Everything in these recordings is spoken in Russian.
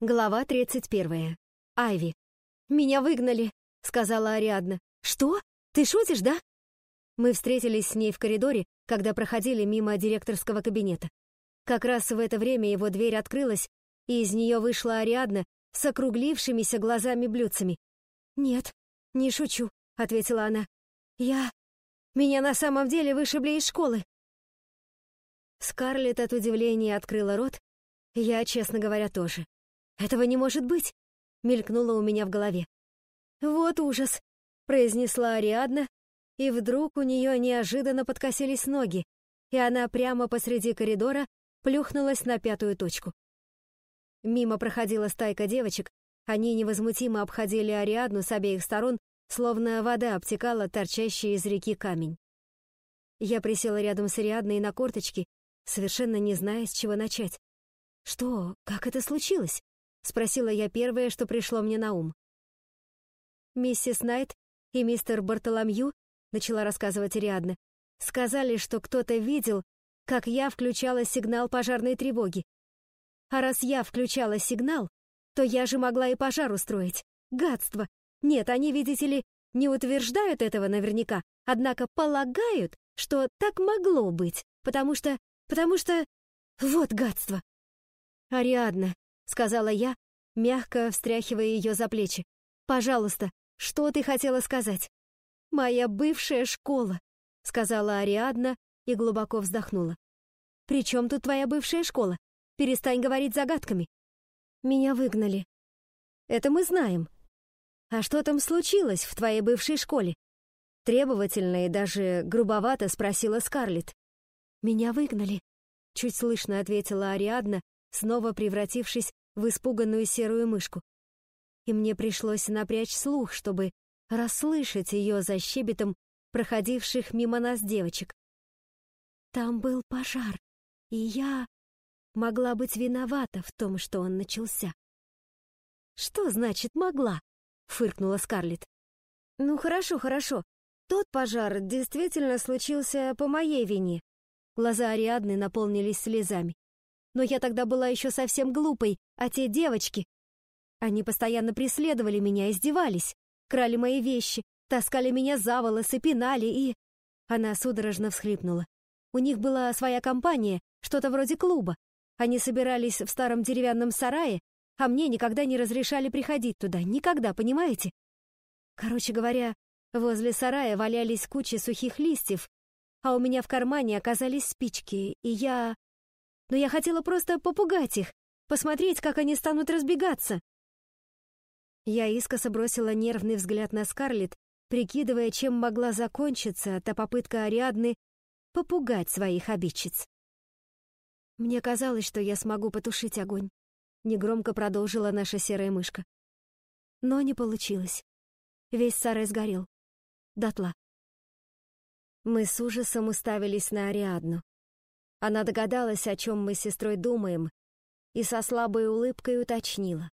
Глава 31. Айви. «Меня выгнали», — сказала Ариадна. «Что? Ты шутишь, да?» Мы встретились с ней в коридоре, когда проходили мимо директорского кабинета. Как раз в это время его дверь открылась, и из нее вышла Ариадна с округлившимися глазами-блюдцами. «Нет, не шучу», — ответила она. «Я... Меня на самом деле вышибли из школы». Скарлетт от удивления открыла рот, я, честно говоря, тоже. «Этого не может быть!» — мелькнуло у меня в голове. «Вот ужас!» — произнесла Ариадна, и вдруг у нее неожиданно подкосились ноги, и она прямо посреди коридора плюхнулась на пятую точку. Мимо проходила стайка девочек, они невозмутимо обходили Ариадну с обеих сторон, словно вода обтекала торчащий из реки камень. Я присела рядом с Ариадной на корточки, совершенно не зная, с чего начать. Что, как это случилось? — спросила я первое, что пришло мне на ум. «Миссис Найт и мистер Бартоломью», — начала рассказывать Ариадна, «сказали, что кто-то видел, как я включала сигнал пожарной тревоги. А раз я включала сигнал, то я же могла и пожар устроить. Гадство! Нет, они, видите ли, не утверждают этого наверняка, однако полагают, что так могло быть, потому что... потому что... Вот гадство! Ариадна, — сказала я, мягко встряхивая ее за плечи. «Пожалуйста, что ты хотела сказать?» «Моя бывшая школа», — сказала Ариадна и глубоко вздохнула. «При чем тут твоя бывшая школа? Перестань говорить загадками». «Меня выгнали». «Это мы знаем». «А что там случилось в твоей бывшей школе?» Требовательно и даже грубовато спросила Скарлетт. «Меня выгнали», — чуть слышно ответила Ариадна, снова превратившись в испуганную серую мышку. И мне пришлось напрячь слух, чтобы расслышать ее за щебетом проходивших мимо нас девочек. Там был пожар, и я могла быть виновата в том, что он начался. «Что значит «могла»?» — фыркнула Скарлетт. «Ну хорошо, хорошо. Тот пожар действительно случился по моей вине». Глаза Ариадны наполнились слезами. Но я тогда была еще совсем глупой, а те девочки... Они постоянно преследовали меня, издевались, крали мои вещи, таскали меня за волосы, пинали и... Она судорожно всхлипнула. У них была своя компания, что-то вроде клуба. Они собирались в старом деревянном сарае, а мне никогда не разрешали приходить туда, никогда, понимаете? Короче говоря, возле сарая валялись кучи сухих листьев, а у меня в кармане оказались спички, и я но я хотела просто попугать их, посмотреть, как они станут разбегаться. Я искоса бросила нервный взгляд на Скарлетт, прикидывая, чем могла закончиться та попытка Ариадны попугать своих обидчиц. Мне казалось, что я смогу потушить огонь. Негромко продолжила наша серая мышка. Но не получилось. Весь сарай сгорел. Дотла. Мы с ужасом уставились на Ариадну. Она догадалась, о чем мы с сестрой думаем, и со слабой улыбкой уточнила.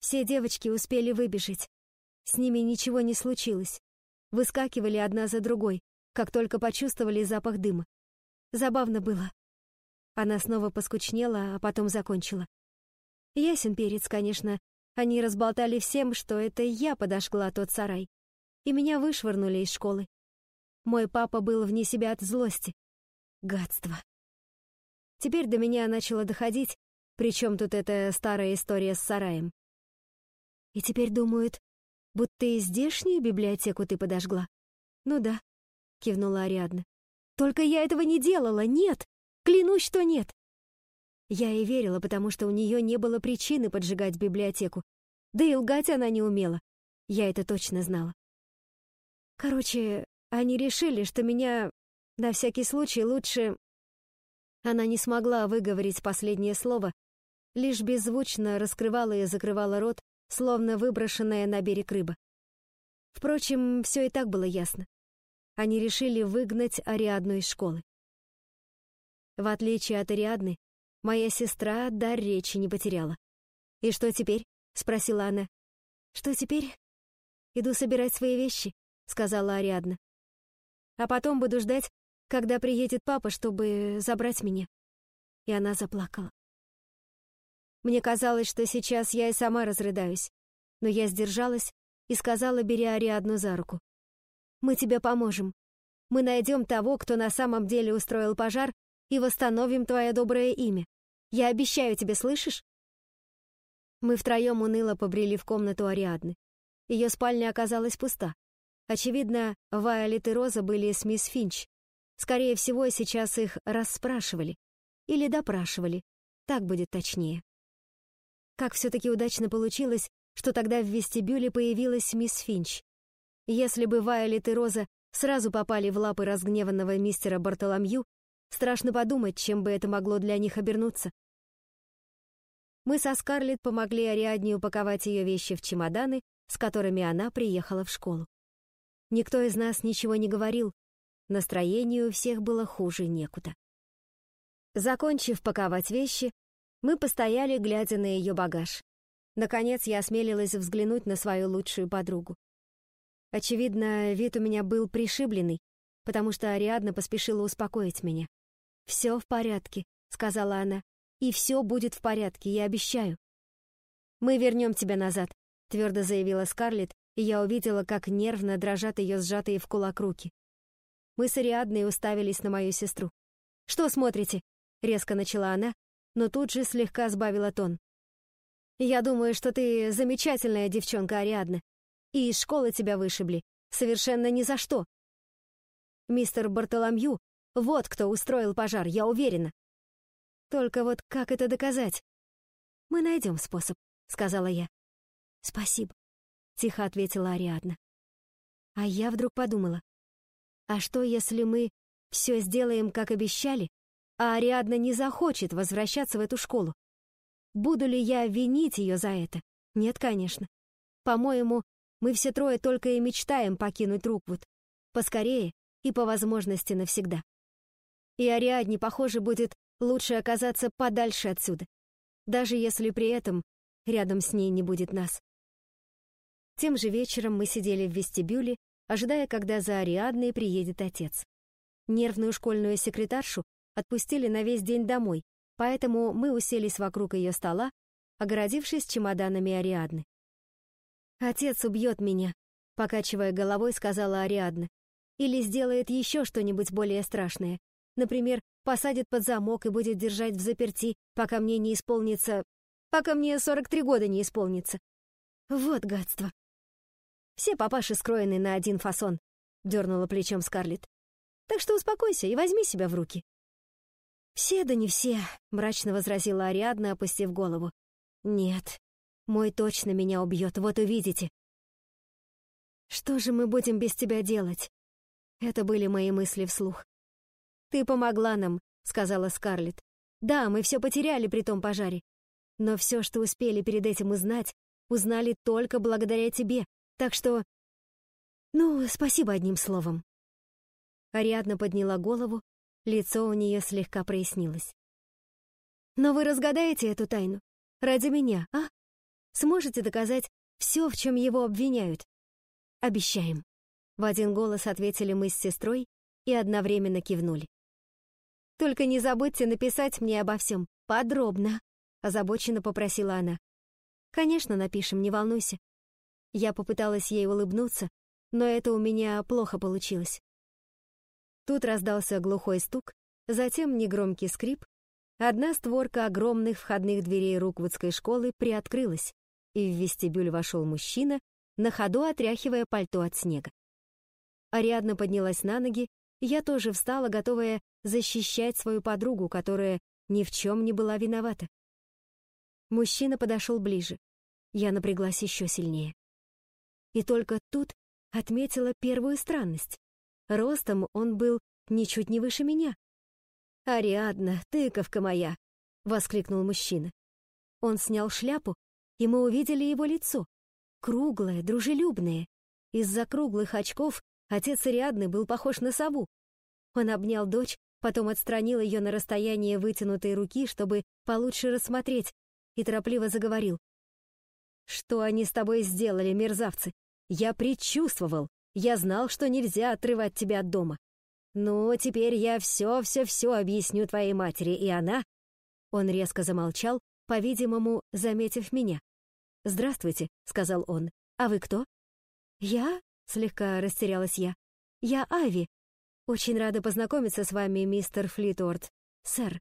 Все девочки успели выбежать. С ними ничего не случилось. Выскакивали одна за другой, как только почувствовали запах дыма. Забавно было. Она снова поскучнела, а потом закончила. Ясен перец, конечно. Они разболтали всем, что это я подожгла тот сарай. И меня вышвырнули из школы. Мой папа был вне себя от злости. Гадство. Теперь до меня начало доходить, причем тут эта старая история с сараем. И теперь думают, будто и здешнюю библиотеку ты подожгла. Ну да, кивнула Ариадна. Только я этого не делала, нет! Клянусь, что нет! Я и верила, потому что у нее не было причины поджигать библиотеку. Да и лгать она не умела. Я это точно знала. Короче, они решили, что меня на всякий случай лучше она не смогла выговорить последнее слово, лишь беззвучно раскрывала и закрывала рот, словно выброшенная на берег рыба. Впрочем, все и так было ясно. Они решили выгнать Ариадну из школы. В отличие от Ариадны, моя сестра дар речи не потеряла. «И что теперь?» — спросила она. «Что теперь?» «Иду собирать свои вещи», — сказала Ариадна. «А потом буду ждать, когда приедет папа, чтобы забрать меня. И она заплакала. Мне казалось, что сейчас я и сама разрыдаюсь. Но я сдержалась и сказала, беря Ариадну за руку. «Мы тебе поможем. Мы найдем того, кто на самом деле устроил пожар, и восстановим твое доброе имя. Я обещаю тебе, слышишь?» Мы втроем уныло побрели в комнату Ариадны. Ее спальня оказалась пуста. Очевидно, Вайолет и Роза были с мисс Финч. Скорее всего, сейчас их расспрашивали. Или допрашивали. Так будет точнее. Как все-таки удачно получилось, что тогда в вестибюле появилась мисс Финч. Если бы Вайолет и Роза сразу попали в лапы разгневанного мистера Бартоломью, страшно подумать, чем бы это могло для них обернуться. Мы со Скарлетт помогли Ариадне упаковать ее вещи в чемоданы, с которыми она приехала в школу. Никто из нас ничего не говорил, настроение у всех было хуже некуда. Закончив паковать вещи, мы постояли, глядя на ее багаж. Наконец я осмелилась взглянуть на свою лучшую подругу. Очевидно, вид у меня был пришибленный, потому что Ариадна поспешила успокоить меня. «Все в порядке», — сказала она, — «и все будет в порядке, я обещаю». «Мы вернем тебя назад», — твердо заявила Скарлетт, и я увидела, как нервно дрожат ее сжатые в кулак руки. Мы с Ариадной уставились на мою сестру. «Что смотрите?» — резко начала она, но тут же слегка сбавила тон. «Я думаю, что ты замечательная девчонка, Ариадна, и из школы тебя вышибли. Совершенно ни за что. Мистер Бартоломью, вот кто устроил пожар, я уверена. Только вот как это доказать? Мы найдем способ, сказала я. Спасибо тихо ответила Ариадна. А я вдруг подумала, а что, если мы все сделаем, как обещали, а Ариадна не захочет возвращаться в эту школу? Буду ли я винить ее за это? Нет, конечно. По-моему, мы все трое только и мечтаем покинуть Руквуд. Поскорее и по возможности навсегда. И Ариадне, похоже, будет лучше оказаться подальше отсюда, даже если при этом рядом с ней не будет нас. Тем же вечером мы сидели в вестибюле, ожидая, когда за Ариадной приедет отец. Нервную школьную секретаршу отпустили на весь день домой, поэтому мы уселись вокруг ее стола, огородившись чемоданами Ариадны. «Отец убьет меня», — покачивая головой, сказала Ариадна. «Или сделает еще что-нибудь более страшное. Например, посадит под замок и будет держать в заперти, пока мне не исполнится... пока мне 43 года не исполнится. Вот гадство. Все папаши скроены на один фасон», — дернула плечом Скарлетт. «Так что успокойся и возьми себя в руки». «Все да не все», — мрачно возразила Ариадна, опустив голову. «Нет, мой точно меня убьет, вот увидите». «Что же мы будем без тебя делать?» Это были мои мысли вслух. «Ты помогла нам», — сказала Скарлетт. «Да, мы все потеряли при том пожаре. Но все, что успели перед этим узнать, узнали только благодаря тебе, так что... Ну, спасибо одним словом. Ариадна подняла голову, лицо у нее слегка прояснилось. Но вы разгадаете эту тайну? Ради меня, а? Сможете доказать все, в чем его обвиняют? Обещаем. В один голос ответили мы с сестрой и одновременно кивнули. Только не забудьте написать мне обо всем, подробно, озабоченно попросила она. Конечно, напишем, не волнуйся. Я попыталась ей улыбнуться, но это у меня плохо получилось. Тут раздался глухой стук, затем негромкий скрип. Одна створка огромных входных дверей Руквудской школы приоткрылась, и в вестибюль вошел мужчина, на ходу отряхивая пальто от снега. Ариадна поднялась на ноги, я тоже встала, готовая защищать свою подругу, которая ни в чем не была виновата. Мужчина подошел ближе. Я напряглась еще сильнее. И только тут отметила первую странность. Ростом он был ничуть не выше меня. «Ариадна, тыковка моя!» — воскликнул мужчина. Он снял шляпу, и мы увидели его лицо. Круглое, дружелюбное. Из-за круглых очков отец Ариадны был похож на сову. Он обнял дочь, потом отстранил ее на расстояние вытянутой руки, чтобы получше рассмотреть, и торопливо заговорил. «Что они с тобой сделали, мерзавцы? Я предчувствовал, я знал, что нельзя отрывать тебя от дома. Ну, теперь я все-все-все объясню твоей матери, и она...» Он резко замолчал, по-видимому, заметив меня. «Здравствуйте», — сказал он. «А вы кто?» «Я?» — слегка растерялась я. «Я Ави. Очень рада познакомиться с вами, мистер Флитворд. Сэр».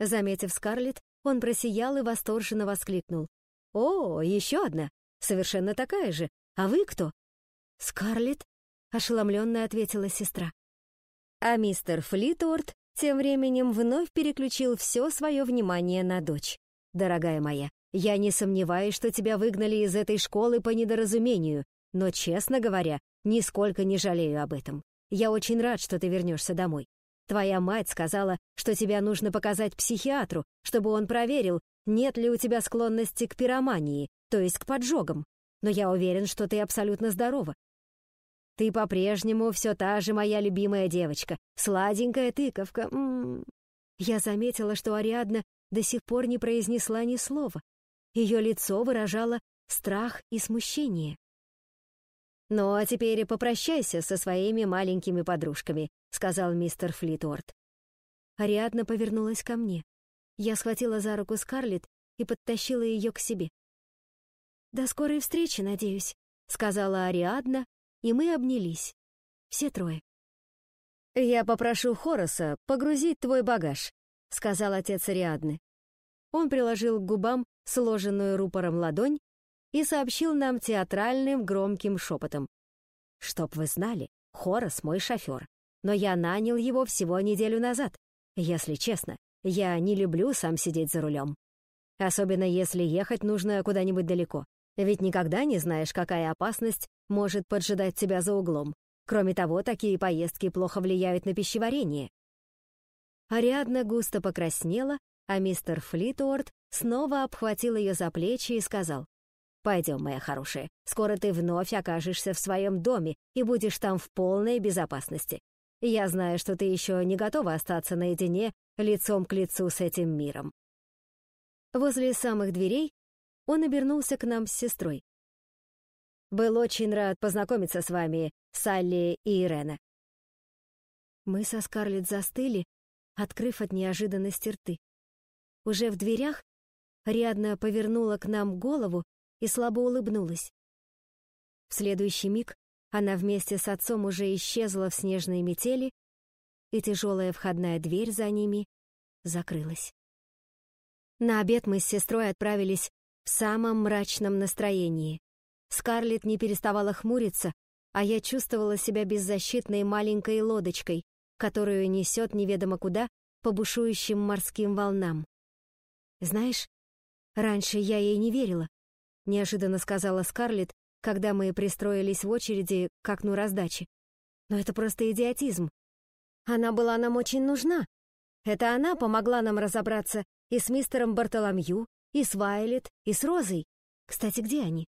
Заметив Скарлетт, он просиял и восторженно воскликнул. «О, еще одна! Совершенно такая же! А вы кто?» «Скарлетт?» — ошеломленно ответила сестра. А мистер Флитворд тем временем вновь переключил все свое внимание на дочь. «Дорогая моя, я не сомневаюсь, что тебя выгнали из этой школы по недоразумению, но, честно говоря, нисколько не жалею об этом. Я очень рад, что ты вернешься домой. Твоя мать сказала, что тебя нужно показать психиатру, чтобы он проверил, нет ли у тебя склонности к пиромании, то есть к поджогам. Но я уверен, что ты абсолютно здорова. Ты по-прежнему все та же моя любимая девочка, сладенькая тыковка. М -м -м. Я заметила, что Ариадна до сих пор не произнесла ни слова. Ее лицо выражало страх и смущение. «Ну, а теперь попрощайся со своими маленькими подружками», — сказал мистер Флитворд. Ариадна повернулась ко мне. Я схватила за руку Скарлетт и подтащила ее к себе. «До скорой встречи, надеюсь», — сказала Ариадна, и мы обнялись. Все трое. «Я попрошу Хороса погрузить твой багаж», — сказал отец Ариадны. Он приложил к губам сложенную рупором ладонь и сообщил нам театральным громким шепотом. «Чтоб вы знали, Хорос мой шофер, но я нанял его всего неделю назад. Если честно, я не люблю сам сидеть за рулем. Особенно если ехать нужно куда-нибудь далеко. Ведь никогда не знаешь, какая опасность может поджидать тебя за углом. Кроме того, такие поездки плохо влияют на пищеварение. Ариадна густо покраснела, а мистер Флитуорд снова обхватил ее за плечи и сказал, «Пойдем, моя хорошая, скоро ты вновь окажешься в своем доме и будешь там в полной безопасности. Я знаю, что ты еще не готова остаться наедине лицом к лицу с этим миром». Возле самых дверей он обернулся к нам с сестрой. «Был очень рад познакомиться с вами, Салли и Ирена». Мы со Скарлетт застыли, открыв от неожиданности рты. Уже в дверях Риадна повернула к нам голову и слабо улыбнулась. В следующий миг она вместе с отцом уже исчезла в снежной метели, и тяжелая входная дверь за ними закрылась. На обед мы с сестрой отправились в самом мрачном настроении. Скарлетт не переставала хмуриться, а я чувствовала себя беззащитной маленькой лодочкой, которую несет неведомо куда по бушующим морским волнам. «Знаешь, раньше я ей не верила», — неожиданно сказала Скарлетт, когда мы пристроились в очереди к окну раздачи. «Но это просто идиотизм. Она была нам очень нужна. Это она помогла нам разобраться и с мистером Бартоломью, и с Вайлет, и с Розой. Кстати, где они?»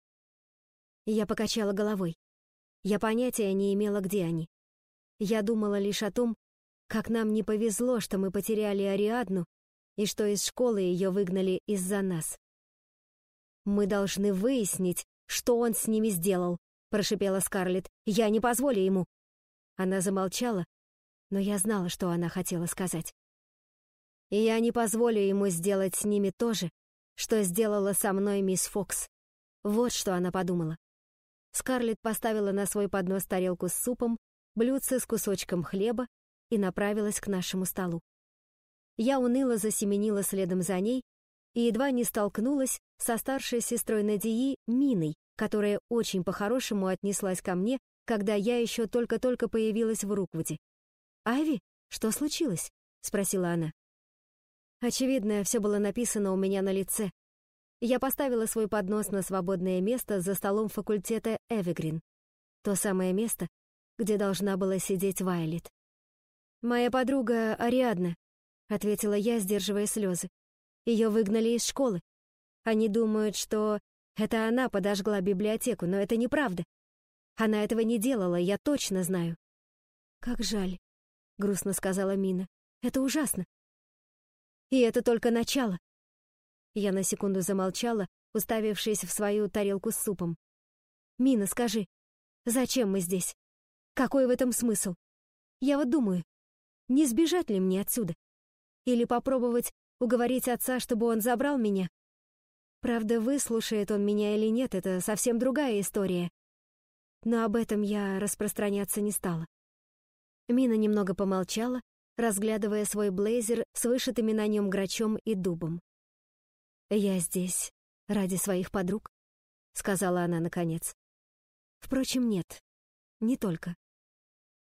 Я покачала головой. Я понятия не имела, где они. Я думала лишь о том, как нам не повезло, что мы потеряли Ариадну и что из школы ее выгнали из-за нас. «Мы должны выяснить, что он с ними сделал», — прошипела Скарлетт. «Я не позволю ему». Она замолчала, но я знала, что она хотела сказать. «И я не позволю ему сделать с ними то же, что сделала со мной мисс Фокс. Вот что она подумала. Скарлетт поставила на свой поднос тарелку с супом, блюдце с кусочком хлеба и направилась к нашему столу. Я уныло засеменила следом за ней и едва не столкнулась со старшей сестрой Надии Миной, которая очень по-хорошему отнеслась ко мне, когда я еще только-только появилась в Руквуде. «Айви, что случилось?» — спросила она. Очевидно, все было написано у меня на лице. Я поставила свой поднос на свободное место за столом факультета Эвегрин. То самое место, где должна была сидеть Вайлет. «Моя подруга Ариадна», — ответила я, сдерживая слезы. Ее выгнали из школы. Они думают, что это она подожгла библиотеку, но это неправда. Она этого не делала, я точно знаю. «Как жаль», — грустно сказала Мина. «Это ужасно. И это только начало. Я на секунду замолчала, уставившись в свою тарелку с супом. «Мина, скажи, зачем мы здесь? Какой в этом смысл? Я вот думаю, не сбежать ли мне отсюда? Или попробовать уговорить отца, чтобы он забрал меня. Правда, выслушает он меня или нет, это совсем другая история. Но об этом я распространяться не стала. Мина немного помолчала, разглядывая свой блейзер с вышитыми на нем грачом и дубом. «Я здесь ради своих подруг», — сказала она наконец. «Впрочем, нет, не только.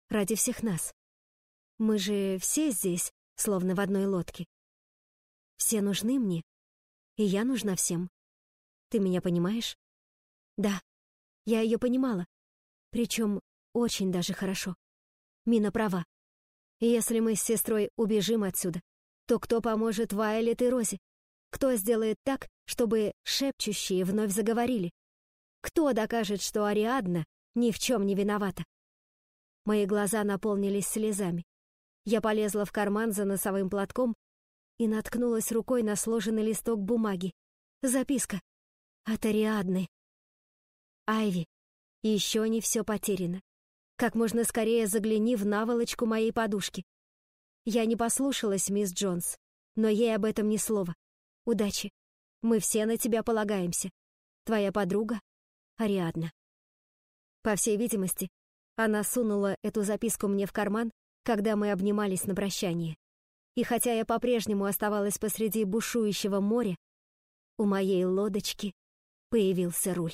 Ради всех нас. Мы же все здесь, словно в одной лодке. Все нужны мне, и я нужна всем. Ты меня понимаешь? Да, я ее понимала. Причем очень даже хорошо. Мина права. Если мы с сестрой убежим отсюда, то кто поможет Вайлет и Розе? Кто сделает так, чтобы шепчущие вновь заговорили? Кто докажет, что Ариадна ни в чем не виновата? Мои глаза наполнились слезами. Я полезла в карман за носовым платком и наткнулась рукой на сложенный листок бумаги. Записка. От Ариадны. Айви, еще не все потеряно. Как можно скорее загляни в наволочку моей подушки. Я не послушалась, мисс Джонс, но ей об этом ни слова. Удачи. Мы все на тебя полагаемся. Твоя подруга Ариадна. По всей видимости, она сунула эту записку мне в карман, когда мы обнимались на прощание. И хотя я по-прежнему оставалась посреди бушующего моря, у моей лодочки появился руль.